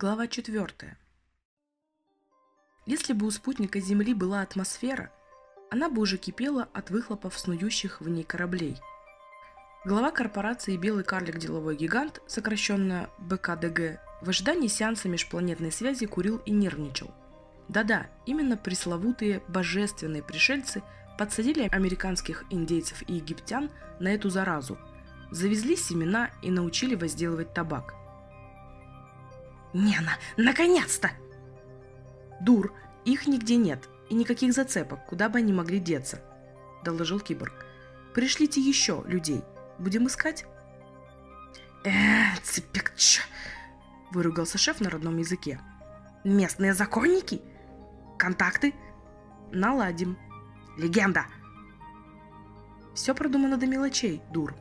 Глава 4. Если бы у спутника Земли была атмосфера, она бы уже кипела от выхлопов снующих в ней кораблей. Глава корпорации «Белый карлик-деловой гигант», сокращенно БКДГ, в ожидании сеанса межпланетной связи курил и нервничал. Да-да, именно пресловутые божественные пришельцы подсадили американских индейцев и египтян на эту заразу, завезли семена и научили возделывать табак. «Нена, наконец-то!» «Дур, их нигде нет, и никаких зацепок, куда бы они могли деться», – доложил киборг. «Пришлите еще людей. Будем искать?» «Эээ, цепекч!» – выругался шеф на родном языке. «Местные законники? Контакты?» «Наладим». «Легенда!» «Все продумано до мелочей, дур»,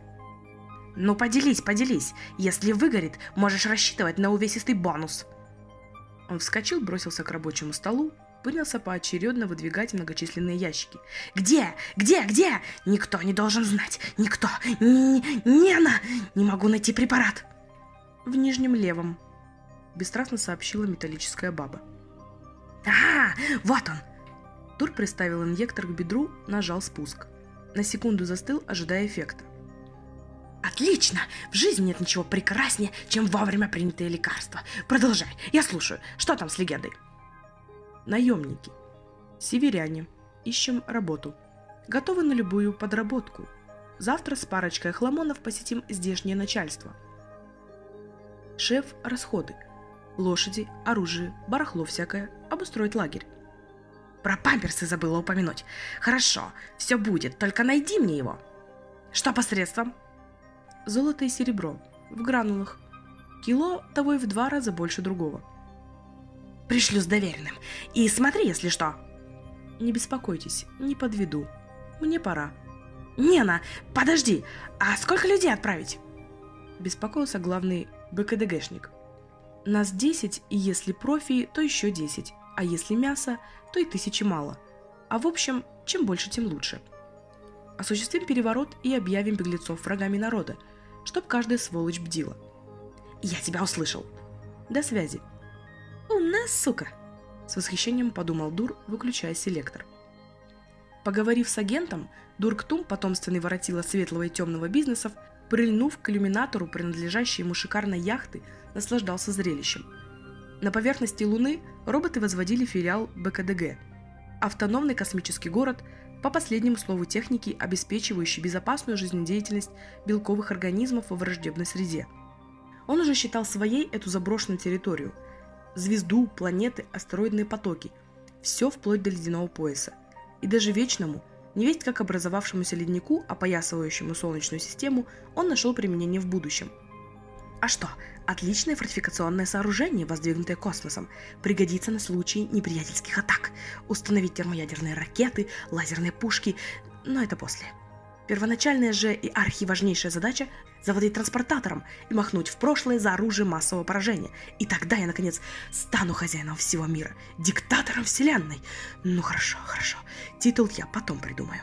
ну поделись, поделись. Если выгорит, можешь рассчитывать на увесистый бонус. Он вскочил, бросился к рабочему столу, принялся поочередно выдвигать многочисленные ящики. «Где? Где? Где? Никто не должен знать! Никто! Н Нена! Не могу найти препарат!» «В нижнем левом», — бесстрастно сообщила металлическая баба. «А, вот он!» Тур приставил инъектор к бедру, нажал спуск. На секунду застыл, ожидая эффекта. Отлично! В жизни нет ничего прекраснее, чем вовремя принятые лекарства. Продолжай, я слушаю. Что там с легендой? Наемники. Северяне. Ищем работу. Готовы на любую подработку. Завтра с парочкой хламонов посетим здешнее начальство. Шеф – расходы. Лошади, оружие, барахло всякое. Обустроить лагерь. Про памперсы забыла упомянуть. Хорошо, все будет, только найди мне его. Что по средствам? Золото и серебро, в гранулах. Кило того и в два раза больше другого. Пришлю с доверенным. И смотри, если что. Не беспокойтесь, не подведу. Мне пора. Нена, подожди, а сколько людей отправить? Беспокоился главный БКДГшник. Нас 10, и если профи, то еще 10, а если мясо, то и тысячи мало. А в общем, чем больше, тем лучше. Осуществим переворот и объявим беглецов врагами народа, чтоб каждая сволочь бдила. Я тебя услышал. До связи. Умная сука. С восхищением подумал Дур, выключая селектор. Поговорив с агентом, Дурктум, потомственный воротила светлого и темного бизнесов, прильнув к иллюминатору, принадлежащей ему шикарной яхты, наслаждался зрелищем. На поверхности Луны роботы возводили филиал БКДГ – автономный космический город – по последнему слову техники, обеспечивающий безопасную жизнедеятельность белковых организмов во враждебной среде. Он уже считал своей эту заброшенную территорию. Звезду, планеты, астероидные потоки. Все вплоть до ледяного пояса. И даже вечному, невесть как образовавшемуся леднику, опоясывающему Солнечную систему, он нашел применение в будущем. А что, Отличное фортификационное сооружение, воздвигнутое космосом, пригодится на случай неприятельских атак. Установить термоядерные ракеты, лазерные пушки, но это после. Первоначальная же и архиважнейшая задача – завладеть транспортатором и махнуть в прошлое за оружие массового поражения. И тогда я, наконец, стану хозяином всего мира, диктатором вселенной. Ну хорошо, хорошо, титул я потом придумаю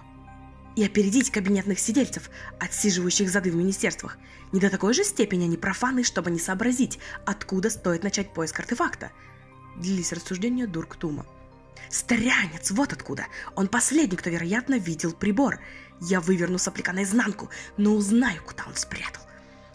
и опередить кабинетных сидельцев, отсиживающих зады в министерствах. Не до такой же степени они профаны, чтобы не сообразить, откуда стоит начать поиск артефакта. Длились рассуждения Дурктума. Старянец, вот откуда. Он последний, кто, вероятно, видел прибор. Я выверну сопляка наизнанку, но узнаю, куда он спрятал.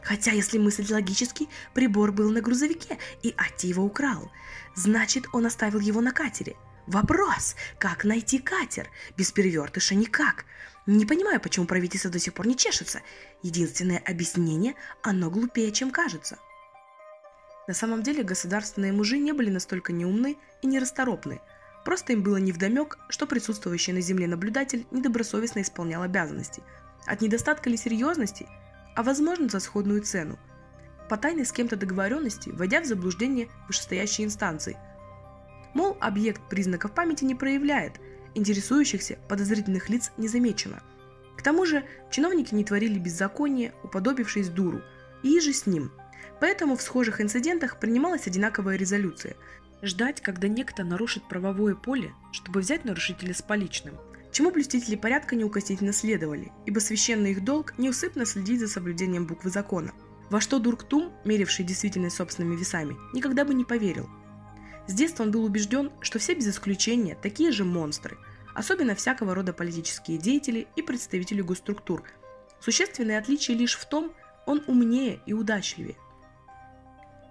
Хотя, если мыслить логически, прибор был на грузовике, и Ати его украл. Значит, он оставил его на катере. Вопрос, как найти катер? Без перевертыша никак. Не понимаю, почему правительство до сих пор не чешется. Единственное объяснение – оно глупее, чем кажется. На самом деле государственные мужи не были настолько неумны и нерасторопны. Просто им было невдомек, что присутствующий на земле наблюдатель недобросовестно исполнял обязанности. От недостатка или серьезности, а возможно за сходную цену. По тайной с кем-то договоренности, вводя в заблуждение вышестоящие инстанции. Мол, объект признаков памяти не проявляет – интересующихся подозрительных лиц не замечено. К тому же чиновники не творили беззакония, уподобившись дуру, и же с ним. Поэтому в схожих инцидентах принималась одинаковая резолюция – ждать, когда некто нарушит правовое поле, чтобы взять нарушителя с поличным. Чему блюстители порядка неукоснительно следовали, ибо священный их долг неусыпно следить за соблюдением буквы закона. Во что Дурктум, меривший действительно собственными весами, никогда бы не поверил. С детства он был убежден, что все без исключения такие же монстры, особенно всякого рода политические деятели и представители госструктур. Существенное отличие лишь в том, он умнее и удачливее.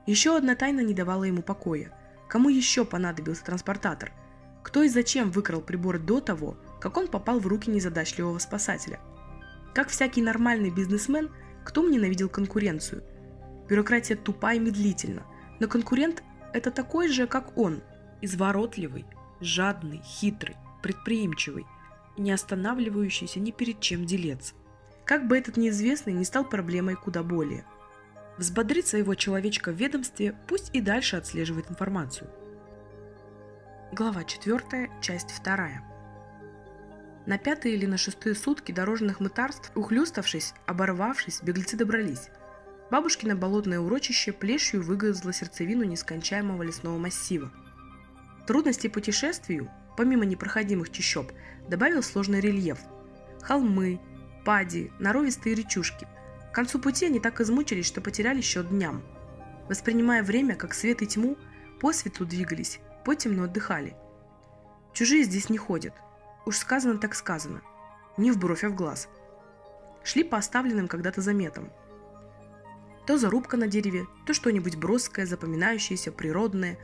Еще одна тайна не давала ему покоя. Кому еще понадобился транспортатор? Кто и зачем выкрал прибор до того, как он попал в руки незадачливого спасателя? Как всякий нормальный бизнесмен, кто ненавидел конкуренцию? Бюрократия тупа и медлительна, но конкурент – это такой же, как он, изворотливый, жадный, хитрый, предприимчивый, не останавливающийся ни перед чем делец. Как бы этот неизвестный не стал проблемой куда более. Взбодрить своего человечка в ведомстве, пусть и дальше отслеживает информацию. Глава 4, часть 2. На пятые или на шестые сутки дорожных мытарств, ухлюставшись, оборвавшись, беглецы добрались. Бабушкино болотное урочище плешью выгрызло сердцевину нескончаемого лесного массива. Трудностей путешествию, помимо непроходимых чащоб, добавил сложный рельеф. Холмы, пади, норовистые речушки. К концу пути они так измучились, что потеряли счет дням. Воспринимая время как свет и тьму, по свету двигались, по темно отдыхали. Чужие здесь не ходят. Уж сказано так сказано. Не в бровь, а в глаз. Шли по оставленным когда-то заметам. То зарубка на дереве, то что-нибудь броское, запоминающееся, природное.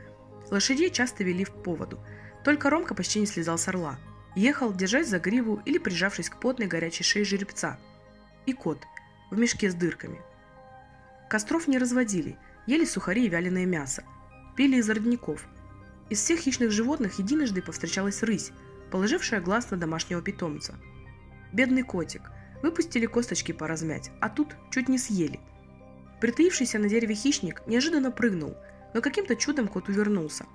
Лошадей часто вели в поводу. Только Ромка почти не слезал с орла – Ехал, держась за гриву или прижавшись к потной горячей шее жеребца. И кот в мешке с дырками. Костров не разводили, ели сухари и вяленое мясо. Пили из родников. Из всех хищных животных единожды повстречалась рысь, положившая глаз на домашнего питомца. Бедный котик. Выпустили косточки поразмять, а тут чуть не съели. Притаившийся на дереве хищник неожиданно прыгнул, но каким-то чудом кот увернулся.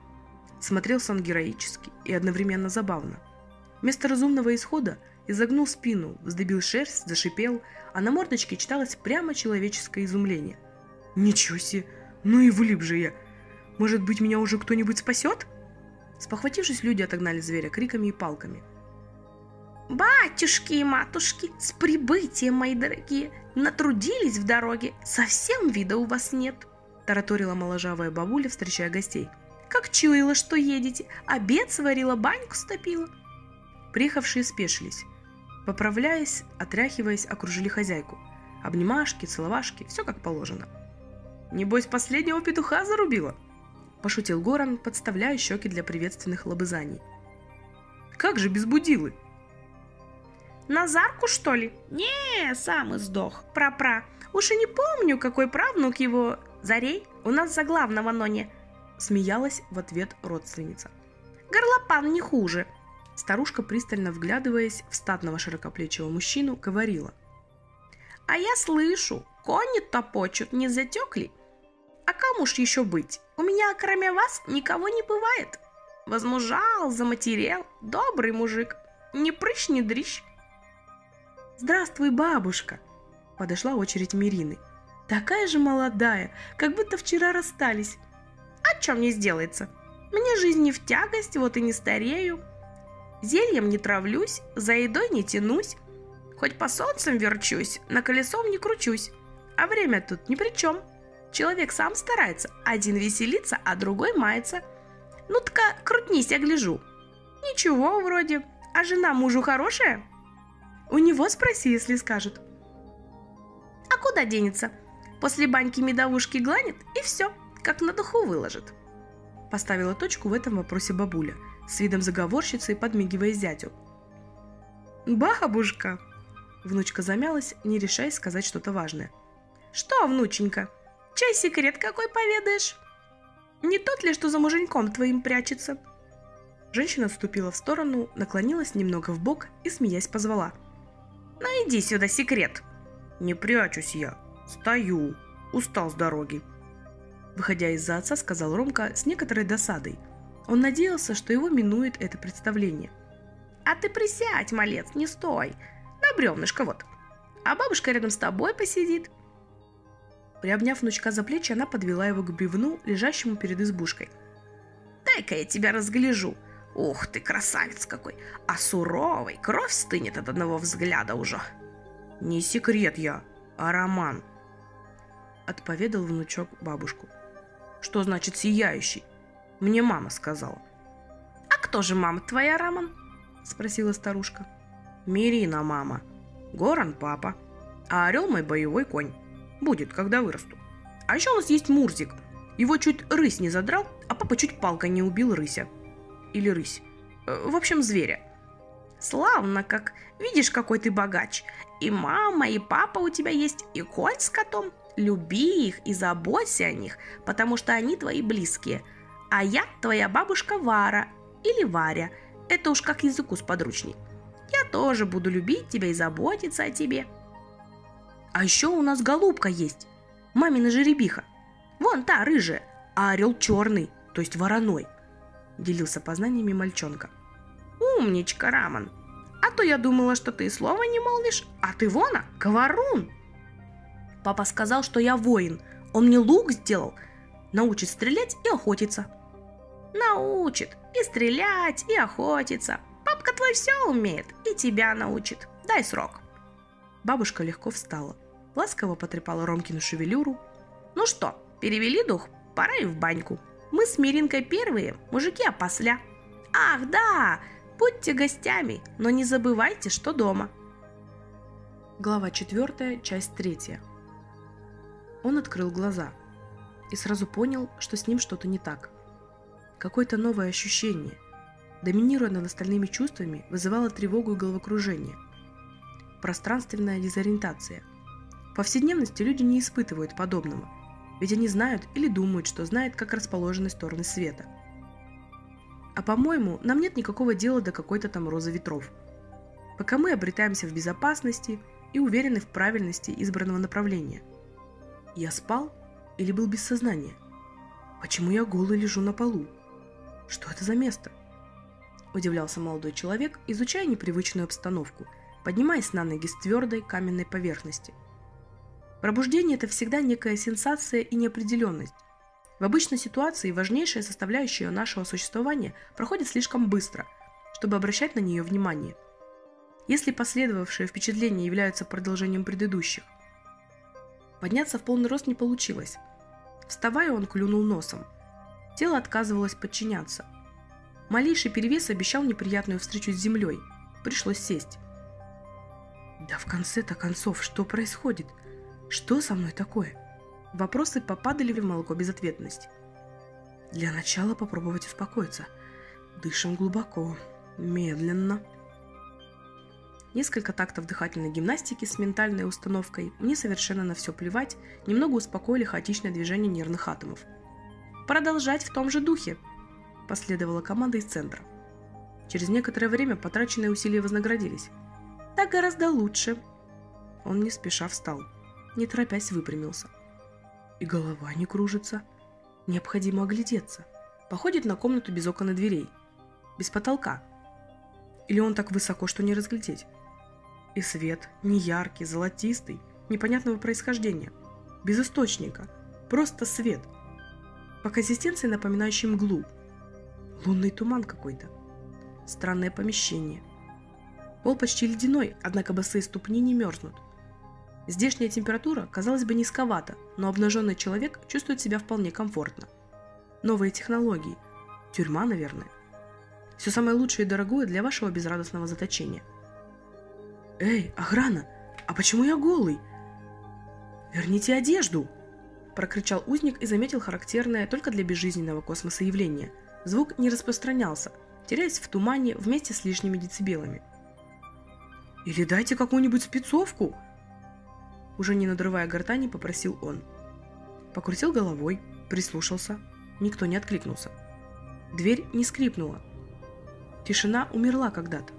Смотрелся он героически и одновременно забавно – Вместо разумного исхода изогнул спину, вздыбил шерсть, зашипел, а на мордочке читалось прямо человеческое изумление. «Ничего себе! Ну и влип же я! Может быть, меня уже кто-нибудь спасет?» Спохватившись, люди отогнали зверя криками и палками. «Батюшки и матушки, с прибытием, мои дорогие! Натрудились в дороге, совсем вида у вас нет!» тараторила моложавая бабуля, встречая гостей. «Как чуяла, что едете, обед сварила, баньку стопила!» Приехавшие спешились. Поправляясь, отряхиваясь, окружили хозяйку. Обнимашки, целовашки, все как положено. «Небось, последнего петуха зарубила?» – пошутил Горан, подставляя щеки для приветственных лобызаний. «Как же без будилы?» «Назарку, что ли?» «Не, сам и сдох. Пра-пра. Уж и не помню, какой правнук его. Зарей? У нас за главного, но не...» Смеялась в ответ родственница. «Горлопан не хуже», Старушка, пристально вглядываясь в статного широкоплечего мужчину, говорила. «А я слышу, кони топочут, не затек ли? А кому ж еще быть? У меня, кроме вас, никого не бывает. Возмужал, заматерел, добрый мужик, не прыщ, не дрищ». «Здравствуй, бабушка!» Подошла очередь Мирины. «Такая же молодая, как будто вчера расстались». «А чем мне сделается? Мне жизнь не в тягость, вот и не старею. Зельем не травлюсь, за едой не тянусь. Хоть по солнцам верчусь, на колесом не кручусь. А время тут ни при чем. Человек сам старается, один веселится, а другой мается. Ну-тка, крутнись, я гляжу. Ничего вроде. А жена мужу хорошая? У него спроси, если скажет. А куда денется? После баньки медовушки гланет и все, как на духу выложит. Поставила точку в этом вопросе бабуля – с видом заговорщицы, подмигивая зятю. «Бабушка!» Внучка замялась, не решаясь сказать что-то важное. «Что, внученька, чай секрет какой поведаешь? Не тот ли, что за муженьком твоим прячется?» Женщина отступила в сторону, наклонилась немного в бок и, смеясь, позвала. «Ну иди сюда, секрет!» «Не прячусь я, стою, устал с дороги!» Выходя из-за отца, сказал Ромка с некоторой досадой – он надеялся, что его минует это представление. «А ты присядь, малец, не стой! На бревнышко вот! А бабушка рядом с тобой посидит!» Приобняв внучка за плечи, она подвела его к бревну, лежащему перед избушкой. «Дай-ка я тебя разгляжу! Ух ты, красавец какой! А суровый, кровь стынет от одного взгляда уже!» «Не секрет я, а роман!» отповедал внучок бабушку. Что значит сияющий? Мне мама сказала. А кто же мама твоя, Рамон? Спросила старушка. Мирина мама. Горан папа. А орел мой боевой конь. Будет, когда вырасту. А еще у нас есть Мурзик. Его чуть рысь не задрал, а папа чуть палкой не убил рыся. Или рысь. Э, в общем, зверя. Славно как. Видишь, какой ты богач. И мама, и папа у тебя есть, и конь с котом. Люби их и заботься о них, потому что они твои близкие. А я твоя бабушка Вара или Варя. Это уж как языку сподручней. Я тоже буду любить тебя и заботиться о тебе. А еще у нас голубка есть. Мамина жеребиха. Вон та рыжая, а орел черный, то есть вороной. Делился познаниями мальчонка. Умничка, Раман. А то я думала, что ты слова не молвишь, а ты вона, говорун. Папа сказал, что я воин. Он мне лук сделал. Научит стрелять и охотиться. Научит и стрелять, и охотиться. Папка твой все умеет и тебя научит. Дай срок. Бабушка легко встала, ласково потрепала Ромкину шевелюру. Ну что, перевели дух? Пора и в баньку. Мы с Миринкой первые, мужики опосля. Ах, да, будьте гостями, но не забывайте, что дома. Глава 4, часть 3. Он открыл глаза и сразу понял, что с ним что-то не так. Какое-то новое ощущение, доминируя над остальными чувствами, вызывало тревогу и головокружение. Пространственная дезориентация. В повседневности люди не испытывают подобного, ведь они знают или думают, что знают, как расположены стороны света. А по-моему, нам нет никакого дела до какой-то там розы ветров. Пока мы обретаемся в безопасности и уверены в правильности избранного направления – я спал или был без сознания? Почему я голый лежу на полу? Что это за место? Удивлялся молодой человек, изучая непривычную обстановку, поднимаясь на ноги с твердой каменной поверхности. Пробуждение – это всегда некая сенсация и неопределенность. В обычной ситуации важнейшая составляющая нашего существования проходит слишком быстро, чтобы обращать на нее внимание. Если последовавшие впечатления являются продолжением предыдущих – Подняться в полный рост не получилось. Вставая, он клюнул носом. Тело отказывалось подчиняться. Малейший перевес обещал неприятную встречу с землей. Пришлось сесть. Да в конце-то концов, что происходит? Что со мной такое? Вопросы попадали в молоко безответность. Для начала попробовать успокоиться. Дышим глубоко, медленно. Несколько тактов дыхательной гимнастики с ментальной установкой, мне совершенно на все плевать, немного успокоили хаотичное движение нервных атомов. «Продолжать в том же духе!» – последовала команда из центра. Через некоторое время потраченные усилия вознаградились. «Так гораздо лучше!» Он не спеша встал, не торопясь выпрямился. И голова не кружится. Необходимо оглядеться. Походит на комнату без окон и дверей. Без потолка. Или он так высоко, что не разглядеть? И свет, не яркий, золотистый, непонятного происхождения. Без источника. Просто свет. По консистенции напоминающий мглу. Лунный туман какой-то. Странное помещение. Пол почти ледяной, однако босые ступни не мерзнут. Здешняя температура, казалось бы, низковата, но обнаженный человек чувствует себя вполне комфортно. Новые технологии. Тюрьма, наверное. Все самое лучшее и дорогое для вашего безрадостного заточения – «Эй, охрана, а почему я голый?» «Верните одежду!» Прокричал узник и заметил характерное только для безжизненного космоса явление. Звук не распространялся, теряясь в тумане вместе с лишними децибелами. «Или дайте какую-нибудь спецовку!» Уже не надрывая гортани, попросил он. Покрутил головой, прислушался. Никто не откликнулся. Дверь не скрипнула. Тишина умерла когда-то.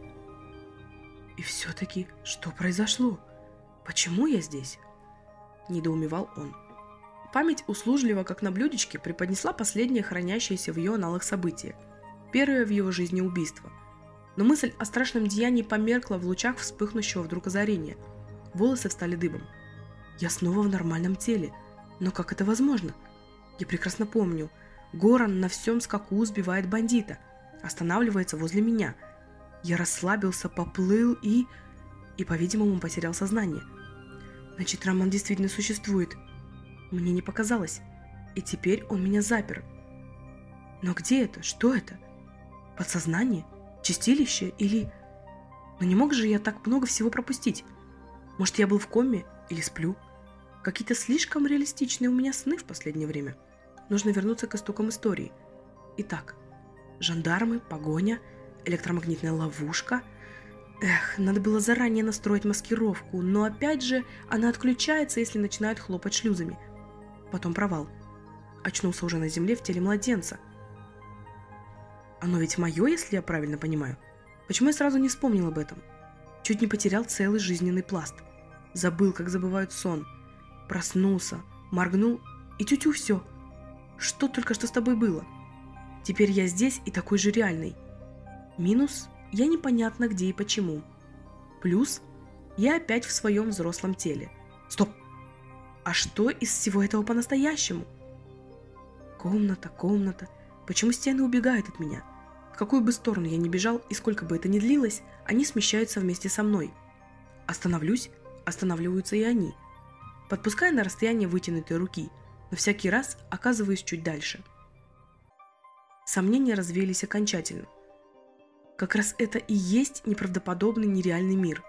И все-таки, что произошло? Почему я здесь? Недоумевал он. Память услужливо, как на блюдечке, преподнесла последнее хранящееся в ее аналах событие. Первое в его жизни убийство. Но мысль о страшном деянии померкла в лучах вспыхнущего вдруг озарения. Волосы встали дыбом. Я снова в нормальном теле. Но как это возможно? Я прекрасно помню. Горан на всем скаку сбивает бандита. Останавливается возле меня – я расслабился, поплыл и... И, по-видимому, потерял сознание. Значит, Роман действительно существует. Мне не показалось. И теперь он меня запер. Но где это? Что это? Подсознание? Чистилище? Или... Но не мог же я так много всего пропустить? Может, я был в коме или сплю? Какие-то слишком реалистичные у меня сны в последнее время. Нужно вернуться к истокам истории. Итак, жандармы, погоня, электромагнитная ловушка. Эх, надо было заранее настроить маскировку, но опять же, она отключается, если начинают хлопать шлюзами. Потом провал. Очнулся уже на земле в теле младенца. Оно ведь мое, если я правильно понимаю. Почему я сразу не вспомнил об этом? Чуть не потерял целый жизненный пласт. Забыл, как забывают сон. Проснулся, моргнул и тю-тю все. Что только что с тобой было? Теперь я здесь и такой же реальный. Минус – я непонятно где и почему. Плюс – я опять в своем взрослом теле. Стоп! А что из всего этого по-настоящему? Комната, комната. Почему стены убегают от меня? В какую бы сторону я ни бежал и сколько бы это ни длилось, они смещаются вместе со мной. Остановлюсь, останавливаются и они. Подпуская на расстояние вытянутой руки, но всякий раз оказываюсь чуть дальше. Сомнения развеялись окончательно. Как раз это и есть неправдоподобный нереальный мир.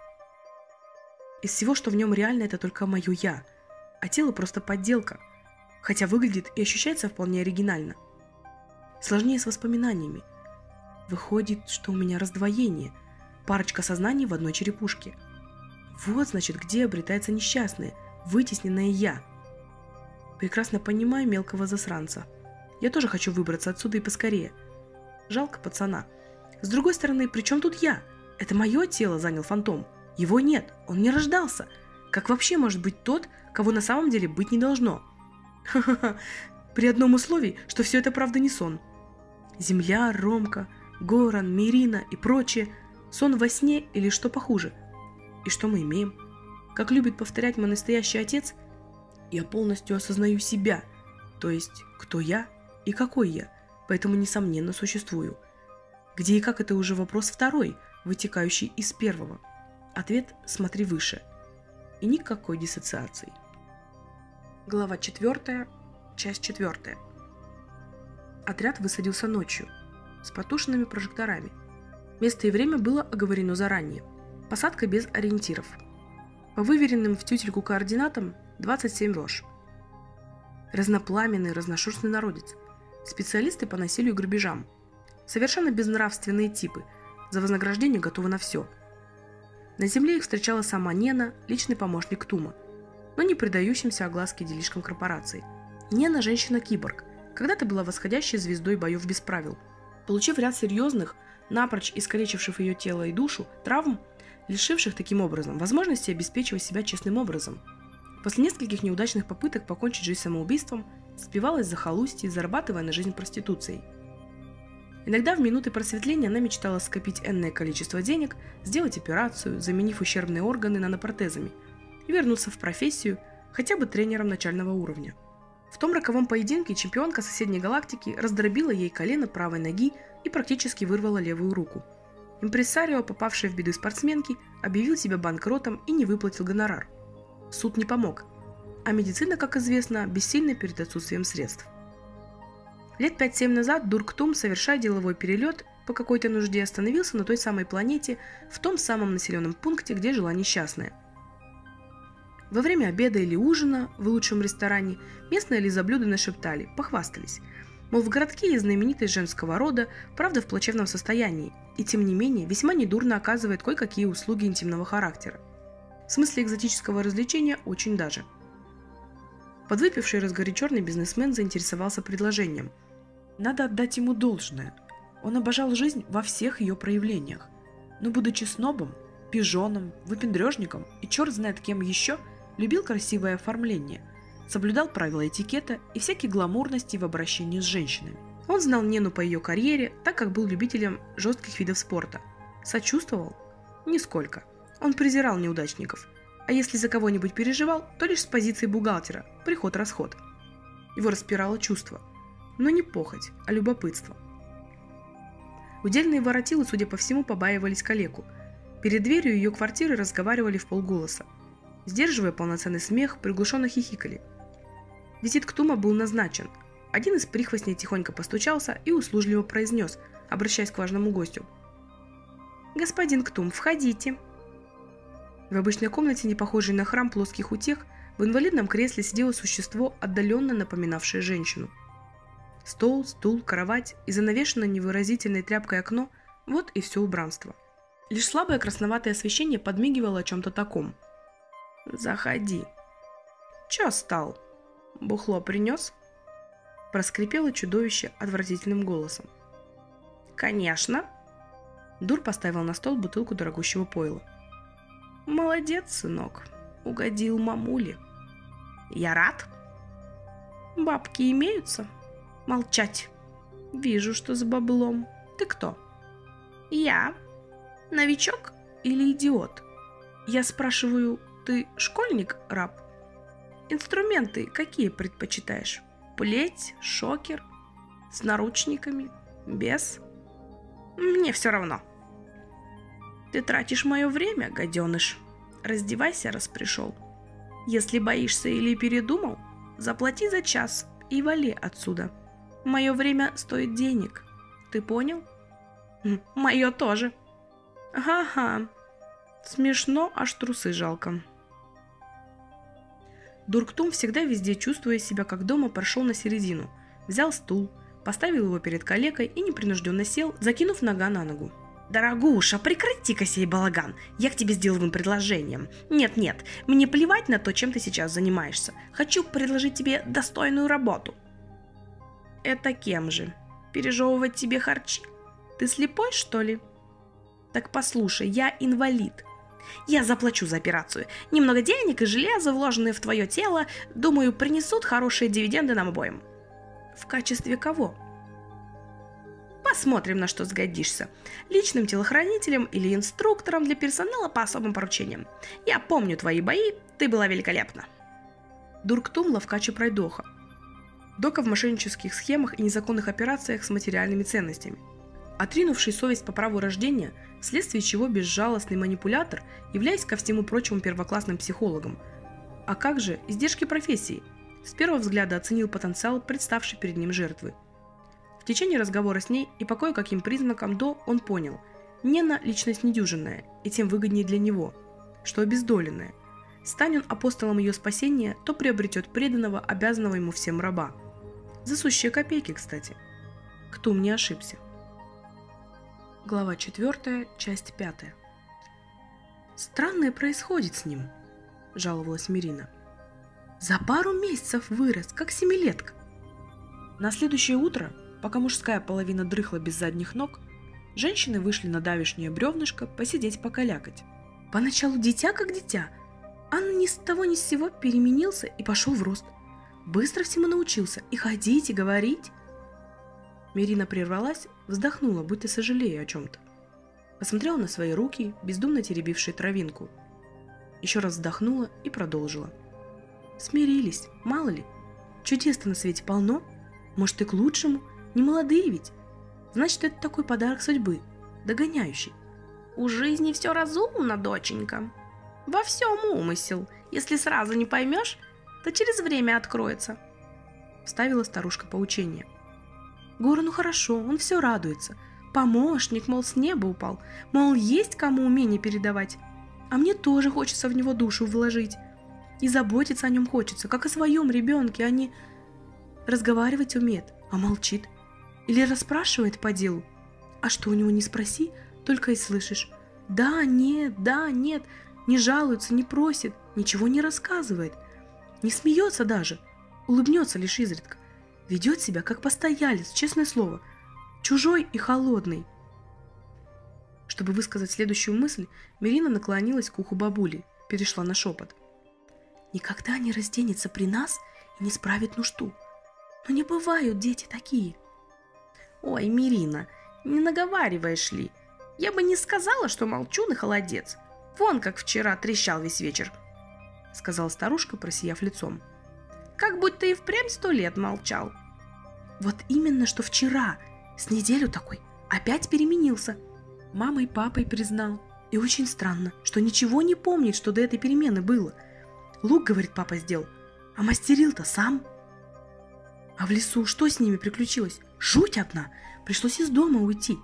Из всего, что в нем реально, это только мое «я», а тело просто подделка, хотя выглядит и ощущается вполне оригинально. Сложнее с воспоминаниями. Выходит, что у меня раздвоение, парочка сознаний в одной черепушке. Вот, значит, где обретается несчастное, вытесненное «я». Прекрасно понимаю мелкого засранца. Я тоже хочу выбраться отсюда и поскорее. Жалко пацана. С другой стороны, при чем тут я? Это мое тело занял фантом. Его нет, он не рождался. Как вообще может быть тот, кого на самом деле быть не должно. Ха-ха-ха, при одном условии, что все это правда не сон. Земля, Ромка, Горан, Мирина и прочее – сон во сне или что похуже. И что мы имеем? Как любит повторять мой настоящий отец, я полностью осознаю себя, то есть кто я и какой я, поэтому несомненно существую. Где и как это уже вопрос второй, вытекающий из первого. Ответ «смотри выше». И никакой диссоциации. Глава 4, часть 4. Отряд высадился ночью, с потушенными прожекторами. Место и время было оговорено заранее. Посадка без ориентиров. По выверенным в тютельку координатам 27 рож. Разнопламенный, разношерстный народец. Специалисты по насилию и грабежам. Совершенно безнравственные типы. За вознаграждение готовы на все. На земле их встречала сама Нена, личный помощник Тума – но не предающимся огласке делишкам корпораций. Нена – женщина-киборг, когда-то была восходящей звездой боев без правил. Получив ряд серьезных, напрочь искалечивших ее тело и душу, травм, лишивших таким образом возможности обеспечивать себя честным образом. После нескольких неудачных попыток покончить жизнь самоубийством, спивалась за холустье, зарабатывая на жизнь проституцией. Иногда в минуты просветления она мечтала скопить энное количество денег, сделать операцию, заменив ущербные органы нанопротезами – и вернуться в профессию хотя бы тренером начального уровня. В том роковом поединке чемпионка соседней галактики раздробила ей колено правой ноги и практически вырвала левую руку. Импрессарио, попавший в беды спортсменки, объявил себя банкротом и не выплатил гонорар. Суд не помог, а медицина, как известно, бессильна перед отсутствием средств. Лет 5-7 назад Дурктум, совершая деловой перелет, по какой-то нужде остановился на той самой планете, в том самом населенном пункте, где жила несчастная. Во время обеда или ужина в лучшем ресторане местные лизоблюды нашептали, похвастались. Мол, в городке есть знаменитость женского рода, правда в плачевном состоянии, и тем не менее весьма недурно оказывает кое-какие услуги интимного характера. В смысле экзотического развлечения очень даже. Подвыпивший разгоряченный бизнесмен заинтересовался предложением. Надо отдать ему должное. Он обожал жизнь во всех ее проявлениях. Но будучи снобом, пижоном, выпендрежником и черт знает кем еще – любил красивое оформление, соблюдал правила этикета и всякие гламурности в обращении с женщинами. Он знал Нену по ее карьере, так как был любителем жестких видов спорта. Сочувствовал? Нисколько. Он презирал неудачников. А если за кого-нибудь переживал, то лишь с позиции бухгалтера, приход-расход. Его распирало чувство. Но не похоть, а любопытство. Удельные воротилы, судя по всему, побаивались калеку. Перед дверью ее квартиры разговаривали в полголоса сдерживая полноценный смех, приглушенно хихикали. Визит к Тума был назначен. Один из прихвостней тихонько постучался и услужливо произнес, обращаясь к важному гостю. «Господин Ктум, входите!» В обычной комнате, не похожей на храм плоских утех, в инвалидном кресле сидело существо, отдаленно напоминавшее женщину. Стол, стул, кровать и занавешенное невыразительной тряпкой окно – вот и все убранство. Лишь слабое красноватое освещение подмигивало о чем-то таком. «Заходи». «Че стал? Бухло принес?» Проскрипело чудовище отвратительным голосом. «Конечно!» Дур поставил на стол бутылку дорогущего пойла. Молодец, сынок. Угодил мамуле. Я рад. Бабки имеются? Молчать. Вижу, что с баблом. Ты кто? Я. Новичок или идиот? Я спрашиваю, ты школьник, раб? Инструменты какие предпочитаешь? Плеть, шокер, с наручниками, без? Мне все равно. Ты тратишь мое время, гаденыш. Раздевайся, раз пришел. Если боишься или передумал, заплати за час и вали отсюда. Мое время стоит денег. Ты понял? Мое тоже. Ага-га. Смешно, аж трусы жалко. Дурктум, всегда везде чувствуя себя как дома, прошел на середину, взял стул, поставил его перед калекой и непринужденно сел, закинув нога на ногу. «Дорогуша, прекрати-ка сей балаган, я к тебе с деловым предложением. Нет-нет, мне плевать на то, чем ты сейчас занимаешься. Хочу предложить тебе достойную работу». «Это кем же? Пережевывать тебе харчи? Ты слепой, что ли?» «Так послушай, я инвалид. Я заплачу за операцию. Немного денег и железа, вложенные в твое тело, думаю, принесут хорошие дивиденды нам обоим». «В качестве кого?» Посмотрим, на что сгодишься. Личным телохранителем или инструктором для персонала по особым поручениям. Я помню твои бои, ты была великолепна. Дурктум Лавкачи Пройдоха. Дока в мошеннических схемах и незаконных операциях с материальными ценностями. Отринувший совесть по праву рождения, вследствие чего безжалостный манипулятор, являясь ко всему прочему первоклассным психологом. А как же издержки профессии? С первого взгляда оценил потенциал представшей перед ним жертвы – в течение разговора с ней и по кое-каким признакам до он понял, Нена – личность недюжинная, и тем выгоднее для него, что обездоленная. Стань он апостолом ее спасения, то приобретет преданного, обязанного ему всем раба. За копейки, кстати. Кто мне ошибся. Глава 4, часть 5. «Странное происходит с ним», – жаловалась Мирина. «За пару месяцев вырос, как семилетка». На следующее утро Пока мужская половина дрыхла без задних ног, женщины вышли на давишнее бревнышко посидеть покалякать. Поначалу дитя как дитя, а ни с того ни с сего переменился и пошел в рост. Быстро всему научился и ходить, и говорить. Мирина прервалась, вздохнула, будто сожалея о чем-то. Посмотрела на свои руки, бездумно теребившие травинку. Еще раз вздохнула и продолжила. Смирились, мало ли. Чудес-то на свете полно. Может и к лучшему. Не молодые ведь. Значит, это такой подарок судьбы, догоняющий. У жизни все разумно, доченька. Во всем умысел. Если сразу не поймешь, то через время откроется. Вставила старушка поучение. Горону хорошо, он все радуется. Помощник, мол, с неба упал. Мол, есть кому умение передавать. А мне тоже хочется в него душу вложить. И заботиться о нем хочется, как о своем ребенке, а не... Разговаривать умеет, а молчит. Или расспрашивает по делу. А что у него не спроси, только и слышишь. Да, нет, да, нет. Не жалуется, не просит, ничего не рассказывает. Не смеется даже. Улыбнется лишь изредка. Ведет себя как постоялец, честное слово. Чужой и холодный. Чтобы высказать следующую мысль, Мирина наклонилась к уху бабули, перешла на шепот. «Никогда не разденется при нас и не справит нужду. Но не бывают дети такие. Ой, Мирина, не наговариваешь ли? Я бы не сказала, что молчун и холодец. Вон как вчера трещал весь вечер, сказала старушка, просияв лицом. Как будто и впрямь сто лет молчал. Вот именно, что вчера, с неделю такой, опять переменился. Мамой папой признал. И очень странно, что ничего не помнит, что до этой перемены было. Лук, говорит, папа сделал, а мастерил-то сам. А в лесу что с ними приключилось? Жуть одна! Пришлось из дома уйти!»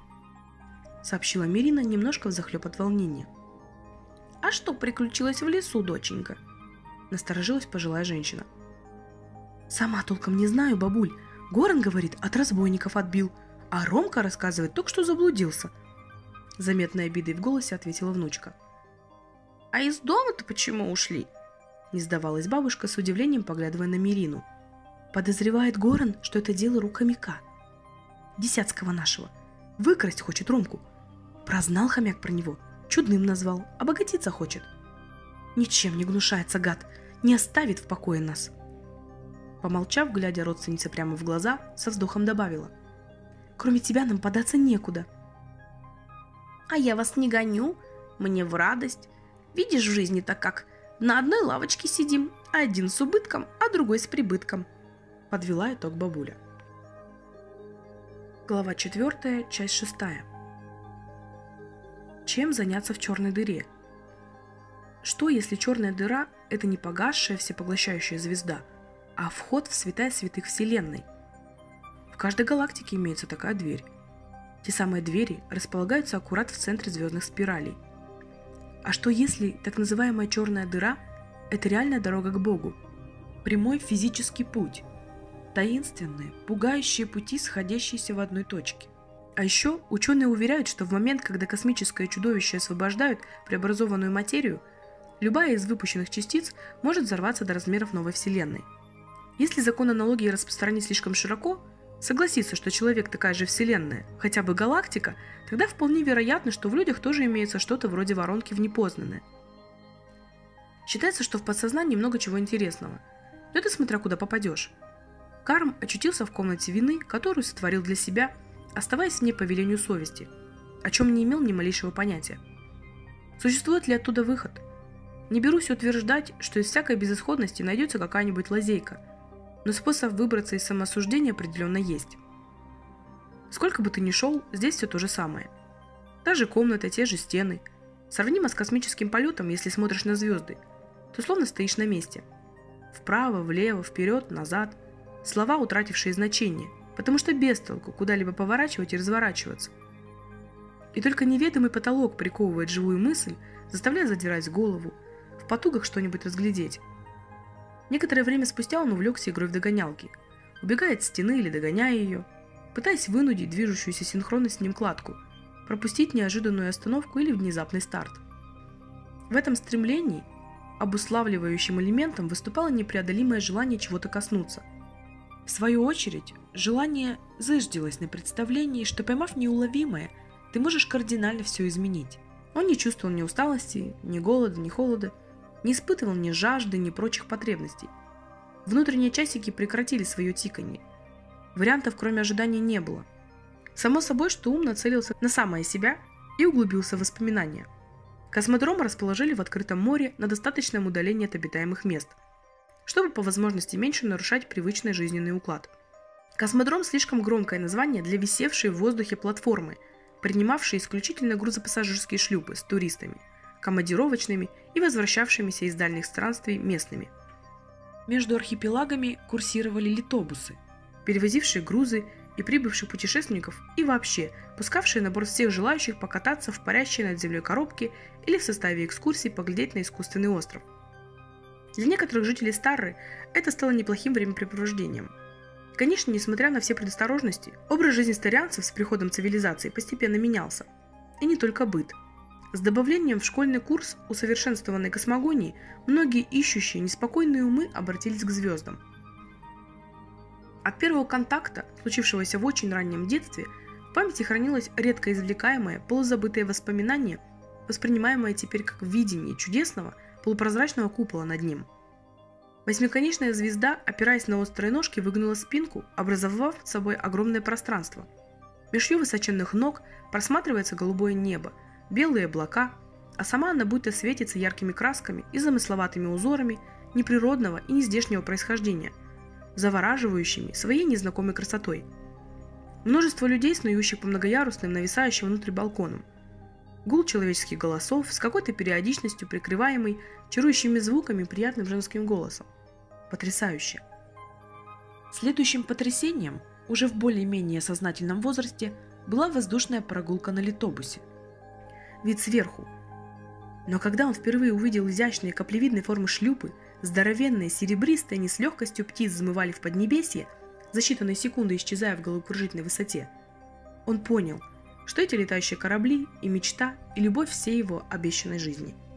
Сообщила Мирина немножко взахлеб от волнения. «А что приключилось в лесу, доченька?» Насторожилась пожилая женщина. «Сама толком не знаю, бабуль. Горан говорит, от разбойников отбил, а Ромка рассказывает, только что заблудился». Заметной обидой в голосе ответила внучка. «А из дома-то почему ушли?» Не сдавалась бабушка с удивлением, поглядывая на Мирину. Подозревает Горан, что это дело рук хомяка. Десятского нашего. Выкрасть хочет Ромку. Прознал хомяк про него. Чудным назвал. Обогатиться хочет. Ничем не гнушается гад. Не оставит в покое нас. Помолчав, глядя родственнице прямо в глаза, со вздохом добавила. Кроме тебя нам податься некуда. А я вас не гоню. Мне в радость. Видишь, в жизни так как. На одной лавочке сидим. Один с убытком, а другой с прибытком. Подвела итог бабуля. Глава 4, часть 6. Чем заняться в черной дыре? Что, если черная дыра – это не погасшая всепоглощающая звезда, а вход в святая святых Вселенной? В каждой галактике имеется такая дверь. Те самые двери располагаются аккурат в центре звездных спиралей. А что если так называемая черная дыра – это реальная дорога к Богу? Прямой физический путь – таинственные, пугающие пути, сходящиеся в одной точке. А еще ученые уверяют, что в момент, когда космическое чудовище освобождают преобразованную материю, любая из выпущенных частиц может взорваться до размеров новой Вселенной. Если закон аналогии распространить слишком широко, согласиться, что человек такая же Вселенная, хотя бы галактика, тогда вполне вероятно, что в людях тоже имеется что-то вроде воронки в непознанное. Считается, что в подсознании много чего интересного. Но это смотря куда попадешь. Карм очутился в комнате вины, которую сотворил для себя, оставаясь вне по велению совести, о чем не имел ни малейшего понятия. Существует ли оттуда выход? Не берусь утверждать, что из всякой безысходности найдется какая-нибудь лазейка, но способ выбраться из самоосуждения определенно есть. Сколько бы ты ни шел, здесь все то же самое. Та же комната, те же стены. Сравнимо с космическим полетом, если смотришь на звезды, то словно стоишь на месте. Вправо, влево, вперед, назад – слова, утратившие значение, потому что без толку куда-либо поворачивать и разворачиваться. И только неведомый потолок приковывает живую мысль, заставляя задирать голову, в потугах что-нибудь разглядеть. Некоторое время спустя он увлекся игрой в догонялки, убегая от стены или догоняя ее, пытаясь вынудить движущуюся синхронно с ним кладку, пропустить неожиданную остановку или внезапный старт. В этом стремлении обуславливающим элементом выступало непреодолимое желание чего-то коснуться – в свою очередь, желание зыждилось на представлении, что поймав неуловимое, ты можешь кардинально все изменить. Он не чувствовал ни усталости, ни голода, ни холода, не испытывал ни жажды, ни прочих потребностей. Внутренние часики прекратили свое тиканье. Вариантов, кроме ожидания, не было. Само собой, что ум нацелился на самое себя и углубился в воспоминания. Космодром расположили в открытом море на достаточном удалении от обитаемых мест – чтобы по возможности меньше нарушать привычный жизненный уклад. Космодром слишком громкое название для висевшей в воздухе платформы, принимавшей исключительно грузопассажирские шлюпы с туристами, командировочными и возвращавшимися из дальних странствий местными. Между архипелагами курсировали литобусы, перевозившие грузы и прибывших путешественников и вообще пускавшие на борт всех желающих покататься в парящей над землей коробке или в составе экскурсий поглядеть на искусственный остров – для некоторых жителей Старры это стало неплохим времяпрепровождением. Конечно, несмотря на все предосторожности, образ жизни старянцев с приходом цивилизации постепенно менялся. И не только быт. С добавлением в школьный курс усовершенствованной космогонии многие ищущие неспокойные умы обратились к звездам. От первого контакта, случившегося в очень раннем детстве, в памяти хранилось редко извлекаемое, полузабытое воспоминание, воспринимаемое теперь как видение чудесного – полупрозрачного купола над ним. Восьмиконечная звезда, опираясь на острые ножки, выгнула спинку, образовав собой огромное пространство. Меж ее высоченных ног просматривается голубое небо, белые облака, а сама она будто светится яркими красками и замысловатыми узорами неприродного и нездешнего происхождения, завораживающими своей незнакомой красотой. Множество людей, снующих по многоярусным, нависающим внутрь балконам – Гул человеческих голосов с какой-то периодичностью прикрываемый чарующими звуками и приятным женским голосом. Потрясающе. Следующим потрясением, уже в более-менее сознательном возрасте, была воздушная прогулка на литобусе. Вид сверху. Но когда он впервые увидел изящные каплевидной формы шлюпы, здоровенные, серебристые, они с легкостью птиц взмывали в Поднебесье, за считанные секунды исчезая в головокружительной высоте, он понял, что эти летающие корабли и мечта, и любовь всей его обещанной жизни –